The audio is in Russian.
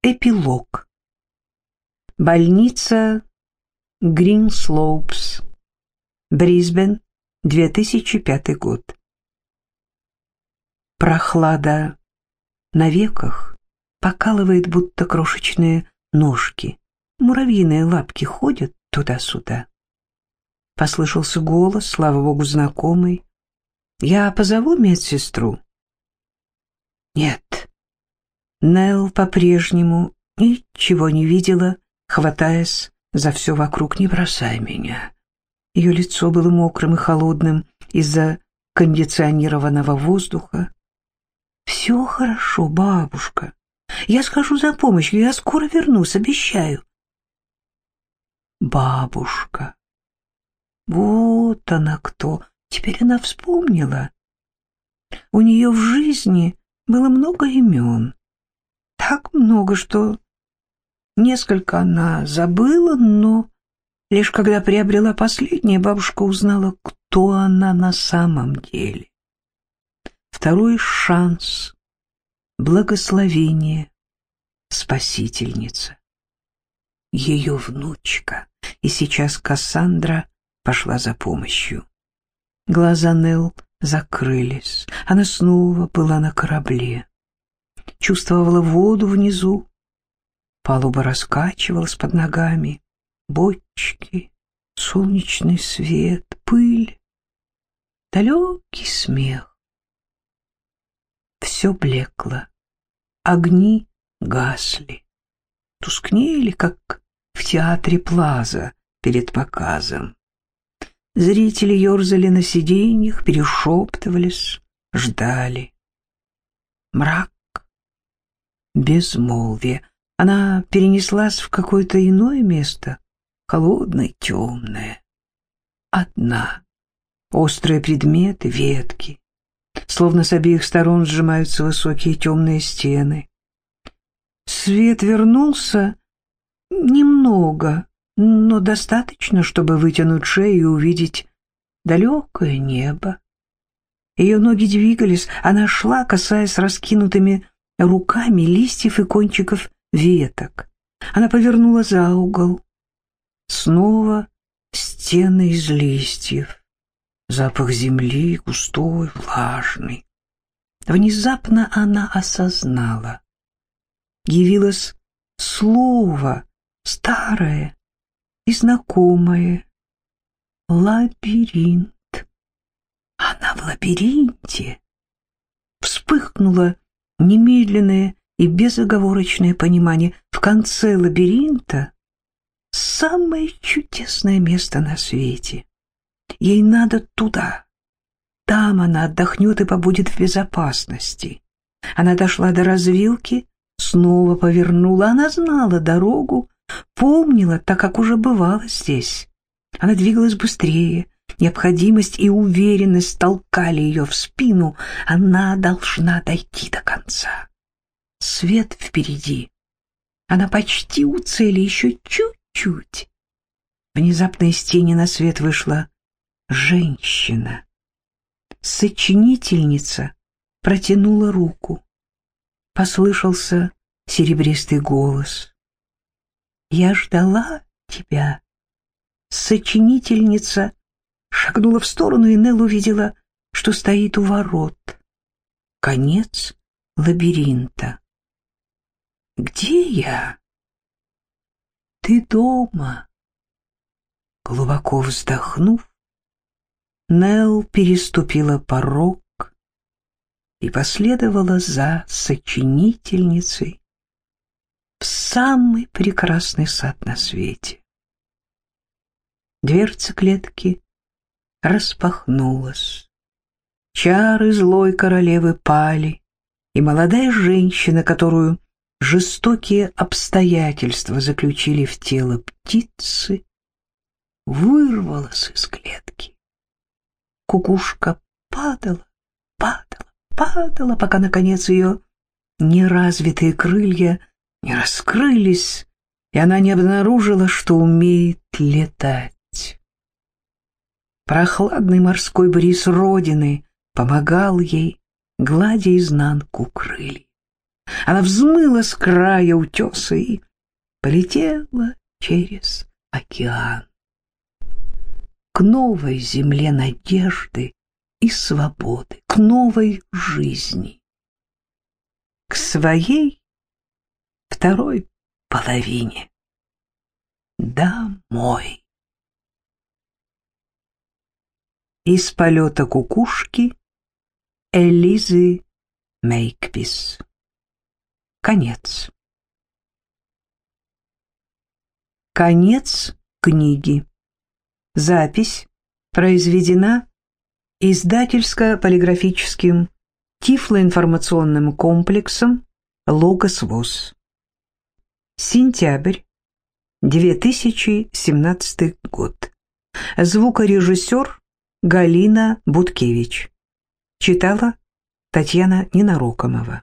Эпилог. Больница Гринслоупс. Брисбен, 2005 год. Прохлада на веках покалывает, будто крошечные ножки. Муравьиные лапки ходят туда-сюда. Послышался голос, слава богу, знакомый. «Я позову медсестру?» «Нет». Нелл по-прежнему ничего не видела, хватаясь за все вокруг. «Не бросай меня». Ее лицо было мокрым и холодным из-за кондиционированного воздуха. «Все хорошо, бабушка. Я схожу за помощью, я скоро вернусь, обещаю». Бабушка. Вот она кто. Теперь она вспомнила. У нее в жизни было много имен. Так много, что несколько она забыла, но лишь когда приобрела последнее, бабушка узнала, кто она на самом деле. Второй шанс, благословение, спасительница. Ее внучка. И сейчас Кассандра пошла за помощью. Глаза Нелл закрылись. Она снова была на корабле. Чувствовала воду внизу. Палуба раскачивалась под ногами. Бочки, солнечный свет, пыль, далекий смех. Все блекло. Огни гасли. Тускнели, как в театре Плаза перед показом. Зрители ерзали на сиденьях, перешептывались, ждали. Мрак, безмолвие. Она перенеслась в какое-то иное место, холодное, темное. Одна. Острые предметы, ветки. Словно с обеих сторон сжимаются высокие темные стены. Свет вернулся немного, но достаточно, чтобы вытянуть шею и увидеть далекое небо. Ее ноги двигались, она шла, касаясь раскинутыми руками листьев и кончиков веток. Она повернула за угол. Снова стены из листьев. Запах земли густой, влажный. Внезапно она осознала. Явилось слово, старое, и знакомое. Лабиринт. Она в лабиринте. Вспыхнуло немедленное и безоговорочное понимание. В конце лабиринта самое чудесное место на свете. Ей надо туда. Там она отдохнет и побудет в безопасности. Она дошла до развилки, снова повернула. Она знала дорогу, Помнила, так как уже бывало здесь. Она двигалась быстрее. Необходимость и уверенность толкали ее в спину. Она должна дойти до конца. Свет впереди. Она почти у цели, еще чуть-чуть. Внезапно из тени на свет вышла женщина. Сочинительница протянула руку. Послышался серебристый голос. Я ждала тебя. Сочинительница шагнула в сторону, и Нелл увидела, что стоит у ворот. Конец лабиринта. Где я? Ты дома. Глубоко вздохнув, Нелл переступила порог и последовала за сочинительницей в самый прекрасный сад на свете. Дверца клетки распахнулась. Чары злой королевы пали, и молодая женщина, которую жестокие обстоятельства заключили в тело птицы, вырвалась из клетки. Кукушка падала, падала, падала, пока, наконец, ее неразвитые крылья не раскрылись, и она не обнаружила, что умеет летать. Прохладный морской бриз Родины помогал ей, гладя изнанку крыльев. Она взмыла с края утеса и полетела через океан к новой земле надежды и свободы, к новой жизни, к своей второй половине. Домой. Из полета кукушки Элизы Мейкпис. Конец. Конец книги. Запись произведена издательско-полиграфическим тифлоинформационным комплексом «Логос ВОЗ». Сентябрь 2017 год. Звукорежиссер Галина Буткевич. Читала Татьяна Ненарокомова.